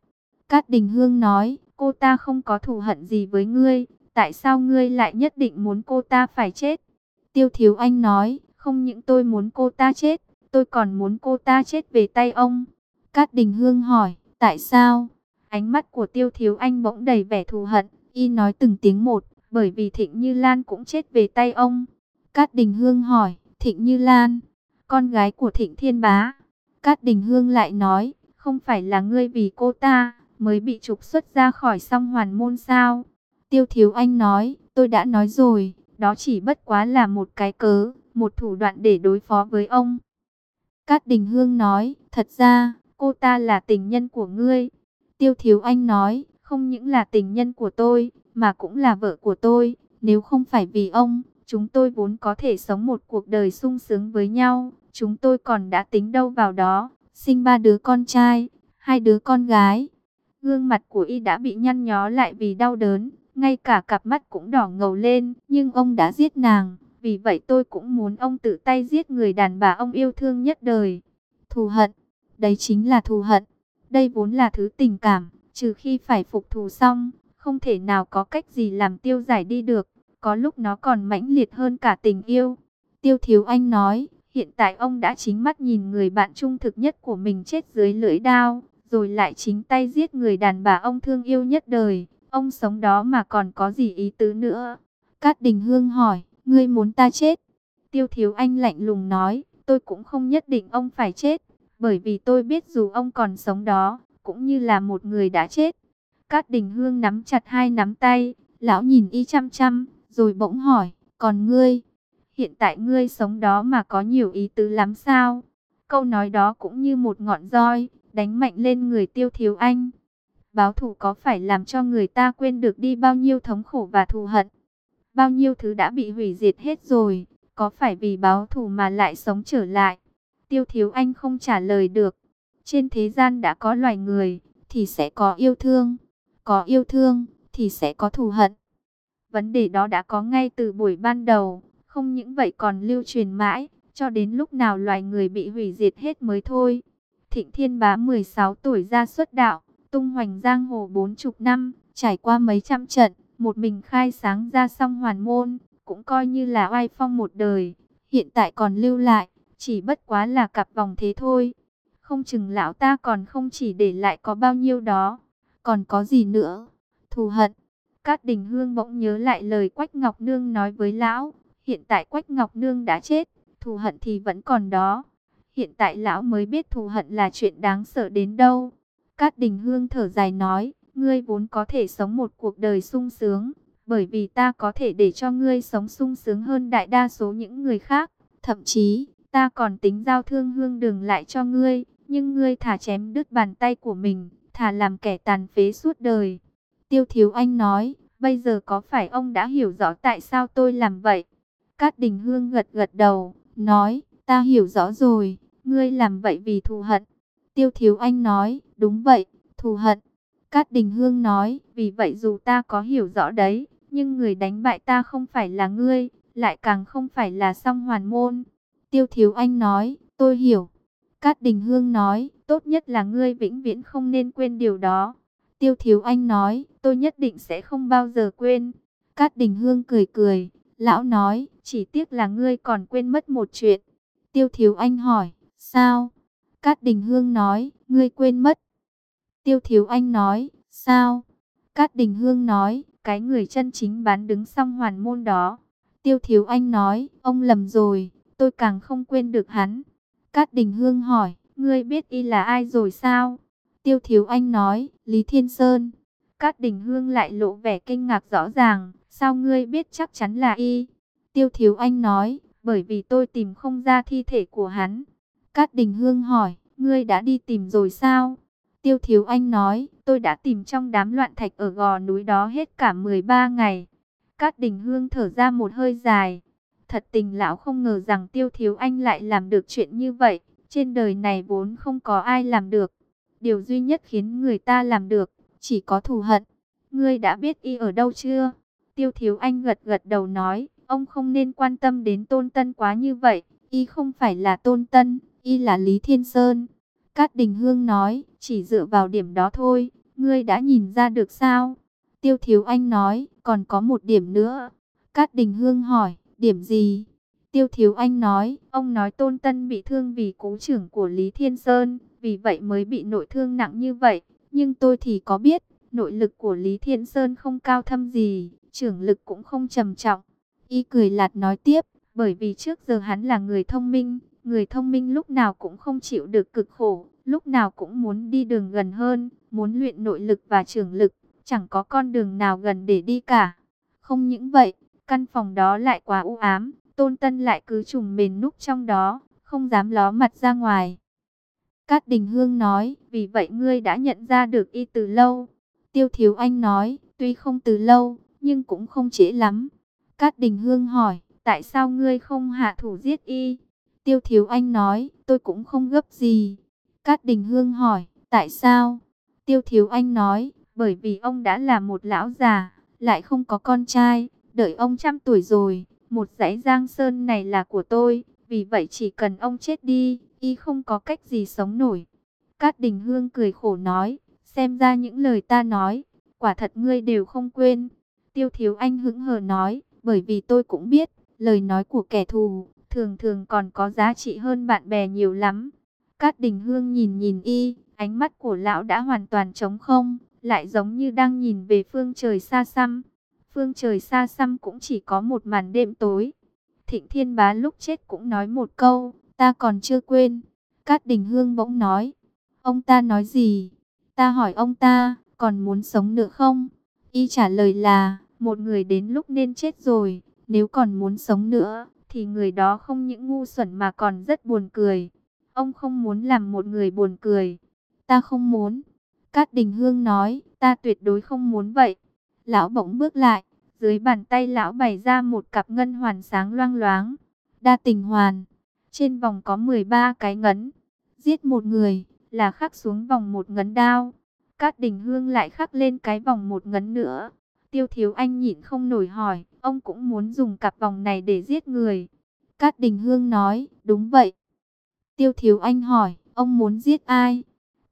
Cát Đình Hương nói, cô ta không có thù hận gì với ngươi, tại sao ngươi lại nhất định muốn cô ta phải chết? Tiêu Thiếu Anh nói, không những tôi muốn cô ta chết, tôi còn muốn cô ta chết về tay ông. Cát Đình Hương hỏi, tại sao? Ánh mắt của Tiêu Thiếu Anh bỗng đầy vẻ thù hận, y nói từng tiếng một, bởi vì Thịnh Như Lan cũng chết về tay ông. Cát Đình Hương hỏi, Thịnh Như Lan, con gái của Thịnh Thiên Bá. Cát Đình Hương lại nói, không phải là ngươi vì cô ta, mới bị trục xuất ra khỏi song hoàn môn sao. Tiêu Thiếu Anh nói, tôi đã nói rồi, đó chỉ bất quá là một cái cớ, một thủ đoạn để đối phó với ông. Cát Đình Hương nói, thật ra, cô ta là tình nhân của ngươi. Tiêu Thiếu Anh nói, không những là tình nhân của tôi, mà cũng là vợ của tôi. Nếu không phải vì ông, chúng tôi vốn có thể sống một cuộc đời sung sướng với nhau. Chúng tôi còn đã tính đâu vào đó, sinh ba đứa con trai, hai đứa con gái. Gương mặt của y đã bị nhăn nhó lại vì đau đớn, ngay cả cặp mắt cũng đỏ ngầu lên, nhưng ông đã giết nàng, vì vậy tôi cũng muốn ông tự tay giết người đàn bà ông yêu thương nhất đời. Thù hận, đấy chính là thù hận. Đây vốn là thứ tình cảm, trừ khi phải phục thù xong, không thể nào có cách gì làm tiêu giải đi được. Có lúc nó còn mãnh liệt hơn cả tình yêu. Tiêu Thiếu Anh nói, hiện tại ông đã chính mắt nhìn người bạn trung thực nhất của mình chết dưới lưỡi đao, rồi lại chính tay giết người đàn bà ông thương yêu nhất đời. Ông sống đó mà còn có gì ý tứ nữa? Cát Đình Hương hỏi, ngươi muốn ta chết? Tiêu Thiếu Anh lạnh lùng nói, tôi cũng không nhất định ông phải chết, bởi vì tôi biết dù ông còn sống đó, cũng như là một người đã chết. Cát Đình Hương nắm chặt hai nắm tay, lão nhìn y chăm chăm, rồi bỗng hỏi, còn ngươi, hiện tại ngươi sống đó mà có nhiều ý tứ lắm sao? Câu nói đó cũng như một ngọn roi, đánh mạnh lên người tiêu thiếu anh. Báo thù có phải làm cho người ta quên được đi bao nhiêu thống khổ và thù hận? Bao nhiêu thứ đã bị hủy diệt hết rồi, có phải vì báo thù mà lại sống trở lại? Tiêu thiếu anh không trả lời được. Trên thế gian đã có loài người, thì sẽ có yêu thương. Có yêu thương, thì sẽ có thù hận. Vấn đề đó đã có ngay từ buổi ban đầu, không những vậy còn lưu truyền mãi, cho đến lúc nào loài người bị hủy diệt hết mới thôi. Thịnh Thiên Bá 16 tuổi ra xuất đạo, tung hoành giang hồ bốn chục năm, trải qua mấy trăm trận, một mình khai sáng ra song hoàn môn, cũng coi như là oai phong một đời. Hiện tại còn lưu lại, chỉ bất quá là cặp vòng thế thôi. Không chừng lão ta còn không chỉ để lại có bao nhiêu đó, còn có gì nữa, thù hận. Cát Đình Hương bỗng nhớ lại lời Quách Ngọc Nương nói với lão, hiện tại Quách Ngọc Nương đã chết, thù hận thì vẫn còn đó. Hiện tại lão mới biết thù hận là chuyện đáng sợ đến đâu. Cát Đình Hương thở dài nói, ngươi vốn có thể sống một cuộc đời sung sướng, bởi vì ta có thể để cho ngươi sống sung sướng hơn đại đa số những người khác. Thậm chí, ta còn tính giao thương hương đường lại cho ngươi, nhưng ngươi thả chém đứt bàn tay của mình, thả làm kẻ tàn phế suốt đời. Tiêu Thiếu Anh nói, bây giờ có phải ông đã hiểu rõ tại sao tôi làm vậy? Cát Đình Hương gật gật đầu, nói, ta hiểu rõ rồi, ngươi làm vậy vì thù hận. Tiêu Thiếu Anh nói, đúng vậy, thù hận. Cát Đình Hương nói, vì vậy dù ta có hiểu rõ đấy, nhưng người đánh bại ta không phải là ngươi, lại càng không phải là song hoàn môn. Tiêu Thiếu Anh nói, tôi hiểu. Cát Đình Hương nói, tốt nhất là ngươi vĩnh viễn không nên quên điều đó. Tiêu Thiếu Anh nói, tôi nhất định sẽ không bao giờ quên. Cát Đình Hương cười cười, lão nói, chỉ tiếc là ngươi còn quên mất một chuyện. Tiêu Thiếu Anh hỏi, sao? Cát Đình Hương nói, ngươi quên mất. Tiêu Thiếu Anh nói, sao? Cát Đình Hương nói, cái người chân chính bán đứng song hoàn môn đó. Tiêu Thiếu Anh nói, ông lầm rồi, tôi càng không quên được hắn. Cát Đình Hương hỏi, ngươi biết y là ai rồi sao? Tiêu Thiếu Anh nói, Lý Thiên Sơn. Cát Đình Hương lại lộ vẻ kinh ngạc rõ ràng, sao ngươi biết chắc chắn là y? Tiêu Thiếu Anh nói, bởi vì tôi tìm không ra thi thể của hắn. Cát Đình Hương hỏi, ngươi đã đi tìm rồi sao? Tiêu Thiếu Anh nói, tôi đã tìm trong đám loạn thạch ở gò núi đó hết cả 13 ngày. Cát Đình Hương thở ra một hơi dài. Thật tình lão không ngờ rằng Tiêu Thiếu Anh lại làm được chuyện như vậy. Trên đời này vốn không có ai làm được. Điều duy nhất khiến người ta làm được, chỉ có thù hận. Ngươi đã biết y ở đâu chưa? Tiêu Thiếu Anh gật gật đầu nói, ông không nên quan tâm đến Tôn Tân quá như vậy. Y không phải là Tôn Tân, y là Lý Thiên Sơn. Cát Đình Hương nói, chỉ dựa vào điểm đó thôi, ngươi đã nhìn ra được sao? Tiêu Thiếu Anh nói, còn có một điểm nữa. Cát Đình Hương hỏi, điểm gì? Tiêu Thiếu Anh nói, ông nói Tôn Tân bị thương vì cố trưởng của Lý Thiên Sơn, vì vậy mới bị nội thương nặng như vậy. Nhưng tôi thì có biết, nội lực của Lý Thiên Sơn không cao thâm gì, trưởng lực cũng không trầm trọng. Y cười lạt nói tiếp, bởi vì trước giờ hắn là người thông minh, người thông minh lúc nào cũng không chịu được cực khổ, lúc nào cũng muốn đi đường gần hơn, muốn luyện nội lực và trường lực, chẳng có con đường nào gần để đi cả. Không những vậy, Căn phòng đó lại quá u ám, Tôn Tân lại cứ trùng mền núp trong đó, không dám ló mặt ra ngoài. Cát Đình Hương nói, vì vậy ngươi đã nhận ra được y từ lâu. Tiêu Thiếu Anh nói, tuy không từ lâu, nhưng cũng không trễ lắm. Cát Đình Hương hỏi, tại sao ngươi không hạ thủ giết y? Tiêu Thiếu Anh nói, tôi cũng không gấp gì. Cát Đình Hương hỏi, tại sao? Tiêu Thiếu Anh nói, bởi vì ông đã là một lão già, lại không có con trai, đợi ông trăm tuổi rồi, một dãy giang sơn này là của tôi, vì vậy chỉ cần ông chết đi, y không có cách gì sống nổi. Cát Đình Hương cười khổ nói, xem ra những lời ta nói, quả thật ngươi đều không quên. Tiêu Thiếu Anh hững hờ nói, bởi vì tôi cũng biết, lời nói của kẻ thù, thường thường còn có giá trị hơn bạn bè nhiều lắm. Cát Đình Hương nhìn nhìn y, ánh mắt của lão đã hoàn toàn trống không, lại giống như đang nhìn về phương trời xa xăm. Phương trời xa xăm cũng chỉ có một màn đêm tối. Thịnh Thiên Bá lúc chết cũng nói một câu, ta còn chưa quên. Cát Đình Hương bỗng nói, ông ta nói gì? Ta hỏi ông ta, còn muốn sống nữa không? Y trả lời là, một người đến lúc nên chết rồi, nếu còn muốn sống nữa, thì người đó không những ngu xuẩn mà còn rất buồn cười. Ông không muốn làm một người buồn cười. Ta không muốn. Cát Đình Hương nói, ta tuyệt đối không muốn vậy. Lão bỗng bước lại, dưới bàn tay lão bày ra một cặp ngân hoàn sáng loang loáng. Đa tình hoàn, trên vòng có 13 cái ngấn. Giết một người, là khắc xuống vòng một ngấn đao. Cát Đình Hương lại khắc lên cái vòng một ngấn nữa. Tiêu Thiếu Anh nhịn không nổi hỏi, ông cũng muốn dùng cặp vòng này để giết người. Cát Đình Hương nói, đúng vậy. Tiêu Thiếu Anh hỏi, ông muốn giết ai?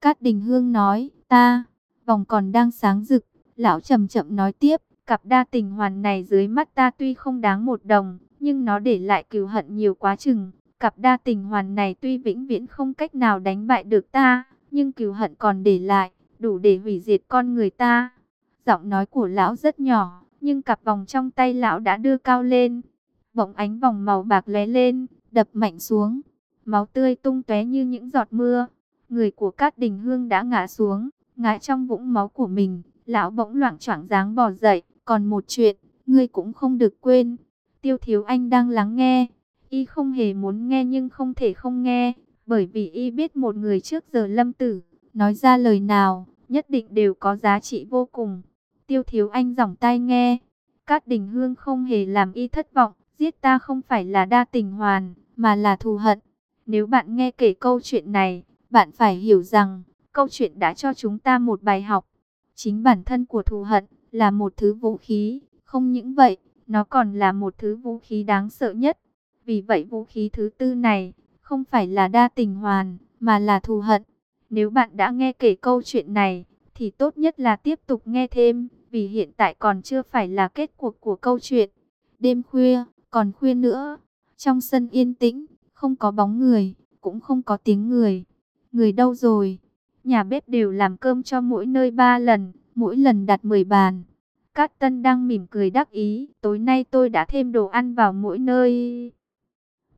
Cát Đình Hương nói, ta, vòng còn đang sáng rực. Lão chậm chậm nói tiếp, cặp đa tình hoàn này dưới mắt ta tuy không đáng một đồng, nhưng nó để lại cừu hận nhiều quá chừng. Cặp đa tình hoàn này tuy vĩnh viễn không cách nào đánh bại được ta, nhưng cừu hận còn để lại, đủ để hủy diệt con người ta. Giọng nói của lão rất nhỏ, nhưng cặp vòng trong tay lão đã đưa cao lên. Bỗng ánh vòng màu bạc lóe lên, đập mạnh xuống. Máu tươi tung tóe như những giọt mưa. Người của Cát Đình Hương đã ngã xuống, ngã trong vũng máu của mình. Lão bỗng loạn choạng dáng bò dậy, còn một chuyện, ngươi cũng không được quên. Tiêu Thiếu Anh đang lắng nghe, y không hề muốn nghe nhưng không thể không nghe, bởi vì y biết một người trước giờ lâm tử, nói ra lời nào, nhất định đều có giá trị vô cùng. Tiêu Thiếu Anh giỏng tai nghe, Cát Đình Hương không hề làm y thất vọng, giết ta không phải là đa tình hoàn, mà là thù hận. Nếu bạn nghe kể câu chuyện này, bạn phải hiểu rằng, câu chuyện đã cho chúng ta một bài học. Chính bản thân của thù hận là một thứ vũ khí, không những vậy, nó còn là một thứ vũ khí đáng sợ nhất. Vì vậy vũ khí thứ tư này, không phải là đa tình hoàn, mà là thù hận. Nếu bạn đã nghe kể câu chuyện này, thì tốt nhất là tiếp tục nghe thêm, vì hiện tại còn chưa phải là kết cuộc của câu chuyện. Đêm khuya, còn khuya nữa, trong sân yên tĩnh, không có bóng người, cũng không có tiếng người. Người đâu rồi? Nhà bếp đều làm cơm cho mỗi nơi ba lần, mỗi lần đặt 10 bàn. Cát Tân đang mỉm cười đắc ý, tối nay tôi đã thêm đồ ăn vào mỗi nơi.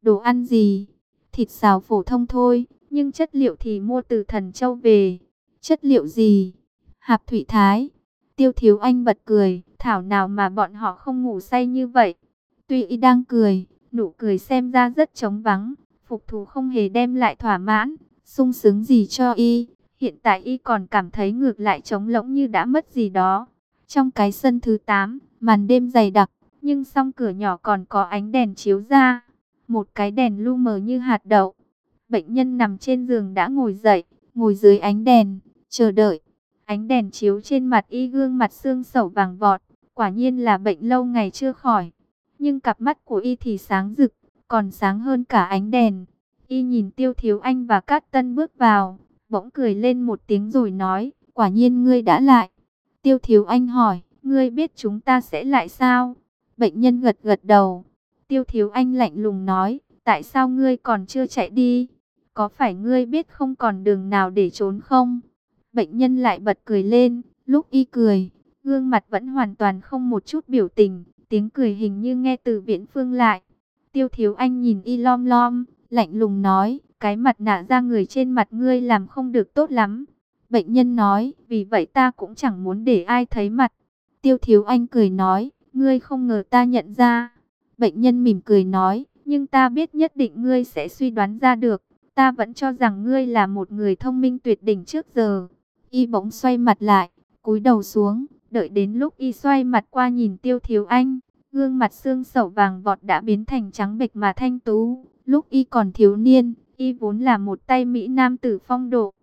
Đồ ăn gì? Thịt xào phổ thông thôi, nhưng chất liệu thì mua từ thần châu về. Chất liệu gì? Hạp Thủy Thái. Tiêu Thiếu Anh bật cười, thảo nào mà bọn họ không ngủ say như vậy. Tuy y đang cười, nụ cười xem ra rất trống vắng, phục thù không hề đem lại thỏa mãn, sung sướng gì cho y. Hiện tại y còn cảm thấy ngược lại trống lỗng như đã mất gì đó. Trong cái sân thứ 8, màn đêm dày đặc, nhưng song cửa nhỏ còn có ánh đèn chiếu ra. Một cái đèn lu mờ như hạt đậu. Bệnh nhân nằm trên giường đã ngồi dậy, ngồi dưới ánh đèn, chờ đợi. Ánh đèn chiếu trên mặt y gương mặt xương sẩu vàng vọt, quả nhiên là bệnh lâu ngày chưa khỏi. Nhưng cặp mắt của y thì sáng rực, còn sáng hơn cả ánh đèn. Y nhìn Tiêu Thiếu Anh và Cát Tân bước vào, bỗng cười lên một tiếng rồi nói, quả nhiên ngươi đã lại. Tiêu Thiếu Anh hỏi, ngươi biết chúng ta sẽ lại sao? Bệnh nhân gật gật đầu. Tiêu Thiếu Anh lạnh lùng nói, tại sao ngươi còn chưa chạy đi? Có phải ngươi biết không còn đường nào để trốn không? Bệnh nhân lại bật cười lên, lúc y cười, gương mặt vẫn hoàn toàn không một chút biểu tình, tiếng cười hình như nghe từ viễn phương lại. Tiêu Thiếu Anh nhìn y lom lom, lạnh lùng nói, cái mặt nạ ra người trên mặt ngươi làm không được tốt lắm. Bệnh nhân nói, vì vậy ta cũng chẳng muốn để ai thấy mặt. Tiêu Thiếu Anh cười nói, ngươi không ngờ ta nhận ra. Bệnh nhân mỉm cười nói, nhưng ta biết nhất định ngươi sẽ suy đoán ra được. Ta vẫn cho rằng ngươi là một người thông minh tuyệt đỉnh trước giờ. Y bỗng xoay mặt lại, cúi đầu xuống, đợi đến lúc y xoay mặt qua nhìn tiêu thiếu anh. Gương mặt xương sầu vàng vọt đã biến thành trắng bệch mà thanh tú. Lúc y còn thiếu niên, y vốn là một tay Mỹ Nam tử phong độ.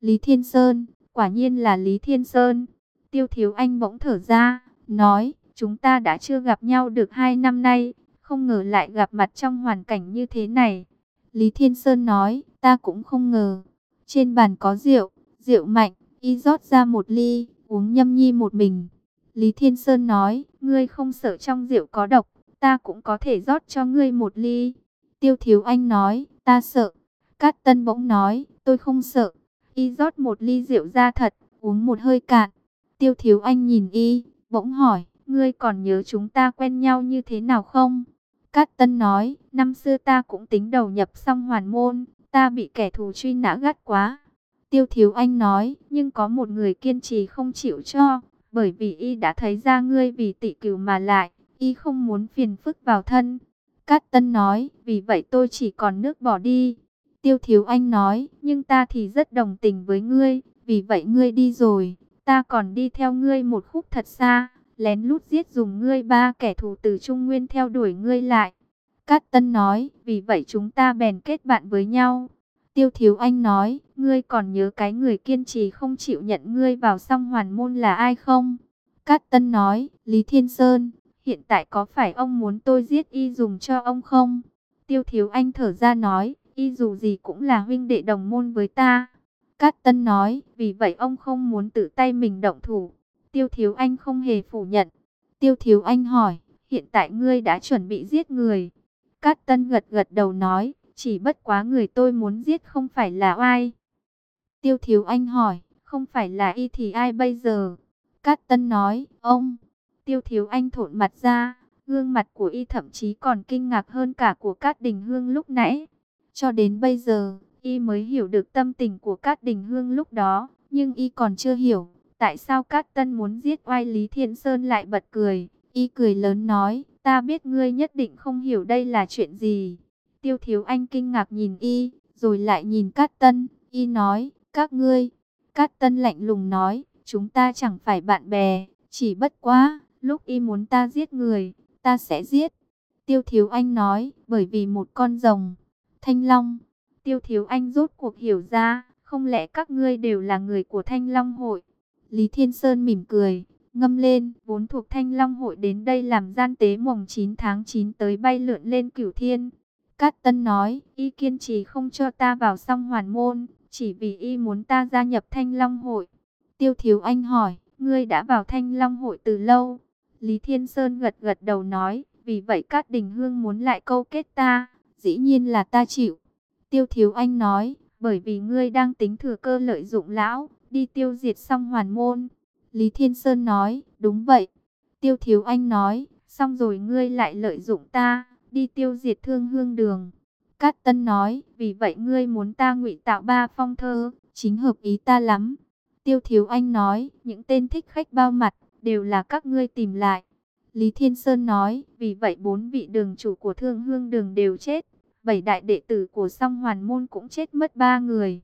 Lý Thiên Sơn, quả nhiên là Lý Thiên Sơn. Tiêu thiếu anh bỗng thở ra, nói, chúng ta đã chưa gặp nhau được hai năm nay, không ngờ lại gặp mặt trong hoàn cảnh như thế này. Lý Thiên Sơn nói, ta cũng không ngờ. Trên bàn có rượu, rượu mạnh, y rót ra một ly, uống nhâm nhi một mình. Lý Thiên Sơn nói, ngươi không sợ trong rượu có độc, ta cũng có thể rót cho ngươi một ly. Tiêu Thiếu Anh nói, ta sợ. Cát Tân bỗng nói, tôi không sợ. Y rót một ly rượu ra thật, uống một hơi cạn. Tiêu Thiếu Anh nhìn Y, bỗng hỏi, ngươi còn nhớ chúng ta quen nhau như thế nào không? Cát Tân nói, năm xưa ta cũng tính đầu nhập xong hoàn môn, ta bị kẻ thù truy nã gắt quá. Tiêu Thiếu Anh nói, nhưng có một người kiên trì không chịu cho, bởi vì y đã thấy ra ngươi vì tỷ cửu mà lại, y không muốn phiền phức vào thân. Cát Tân nói, vì vậy tôi chỉ còn nước bỏ đi. Tiêu Thiếu Anh nói, nhưng ta thì rất đồng tình với ngươi, vì vậy ngươi đi rồi, ta còn đi theo ngươi một khúc thật xa, lén lút giết dùng ngươi ba kẻ thù từ Trung Nguyên theo đuổi ngươi lại. Cát Tân nói, vì vậy chúng ta bèn kết bạn với nhau. Tiêu Thiếu Anh nói, ngươi còn nhớ cái người kiên trì không chịu nhận ngươi vào song hoàn môn là ai không? Cát Tân nói, Lý Thiên Sơn, hiện tại có phải ông muốn tôi giết y dùng cho ông không? Tiêu Thiếu Anh thở ra nói, y dù gì cũng là huynh đệ đồng môn với ta. Cát Tân nói, vì vậy ông không muốn tự tay mình động thủ. Tiêu Thiếu Anh không hề phủ nhận. Tiêu Thiếu Anh hỏi, hiện tại ngươi đã chuẩn bị giết người. Cát Tân gật gật đầu nói, chỉ bất quá người tôi muốn giết không phải là ai. Tiêu Thiếu Anh hỏi, không phải là y thì ai bây giờ? Cát Tân nói, ông. Tiêu Thiếu Anh thộn mặt ra, gương mặt của y thậm chí còn kinh ngạc hơn cả của Cát Đình Hương lúc nãy. Cho đến bây giờ, y mới hiểu được tâm tình của Cát Đình Hương lúc đó, nhưng y còn chưa hiểu, tại sao Cát Tân muốn giết oai Lý Thiên Sơn lại bật cười. Y cười lớn nói, ta biết ngươi nhất định không hiểu đây là chuyện gì. Tiêu Thiếu Anh kinh ngạc nhìn y, rồi lại nhìn Cát Tân, y nói, các ngươi. Cát Tân lạnh lùng nói, chúng ta chẳng phải bạn bè, chỉ bất quá, lúc y muốn ta giết người, ta sẽ giết. Tiêu Thiếu Anh nói, bởi vì một con rồng, Thanh Long. Tiêu Thiếu Anh rốt cuộc hiểu ra, không lẽ các ngươi đều là người của Thanh Long hội? Lý Thiên Sơn mỉm cười, ngâm lên, vốn thuộc Thanh Long hội đến đây làm gian tế mồng 9 tháng 9 tới bay lượn lên cửu thiên. Cát Tân nói, y kiên trì không cho ta vào song hoàn môn, chỉ vì y muốn ta gia nhập Thanh Long hội. Tiêu Thiếu Anh hỏi, ngươi đã vào Thanh Long hội từ lâu? Lý Thiên Sơn gật gật đầu nói, vì vậy Cát Đình Hương muốn lại câu kết ta, dĩ nhiên là ta chịu. Tiêu Thiếu Anh nói, bởi vì ngươi đang tính thừa cơ lợi dụng lão, đi tiêu diệt Song hoàn môn. Lý Thiên Sơn nói, đúng vậy. Tiêu Thiếu Anh nói, xong rồi ngươi lại lợi dụng ta, đi tiêu diệt thương hương đường. Cát Tân nói, vì vậy ngươi muốn ta ngụy tạo ba phong thơ, chính hợp ý ta lắm. Tiêu Thiếu Anh nói, những tên thích khách bao mặt, đều là các ngươi tìm lại. Lý Thiên Sơn nói, vì vậy bốn vị đường chủ của thương hương đường đều chết, bảy đại đệ tử của song hoàn môn cũng chết mất ba người.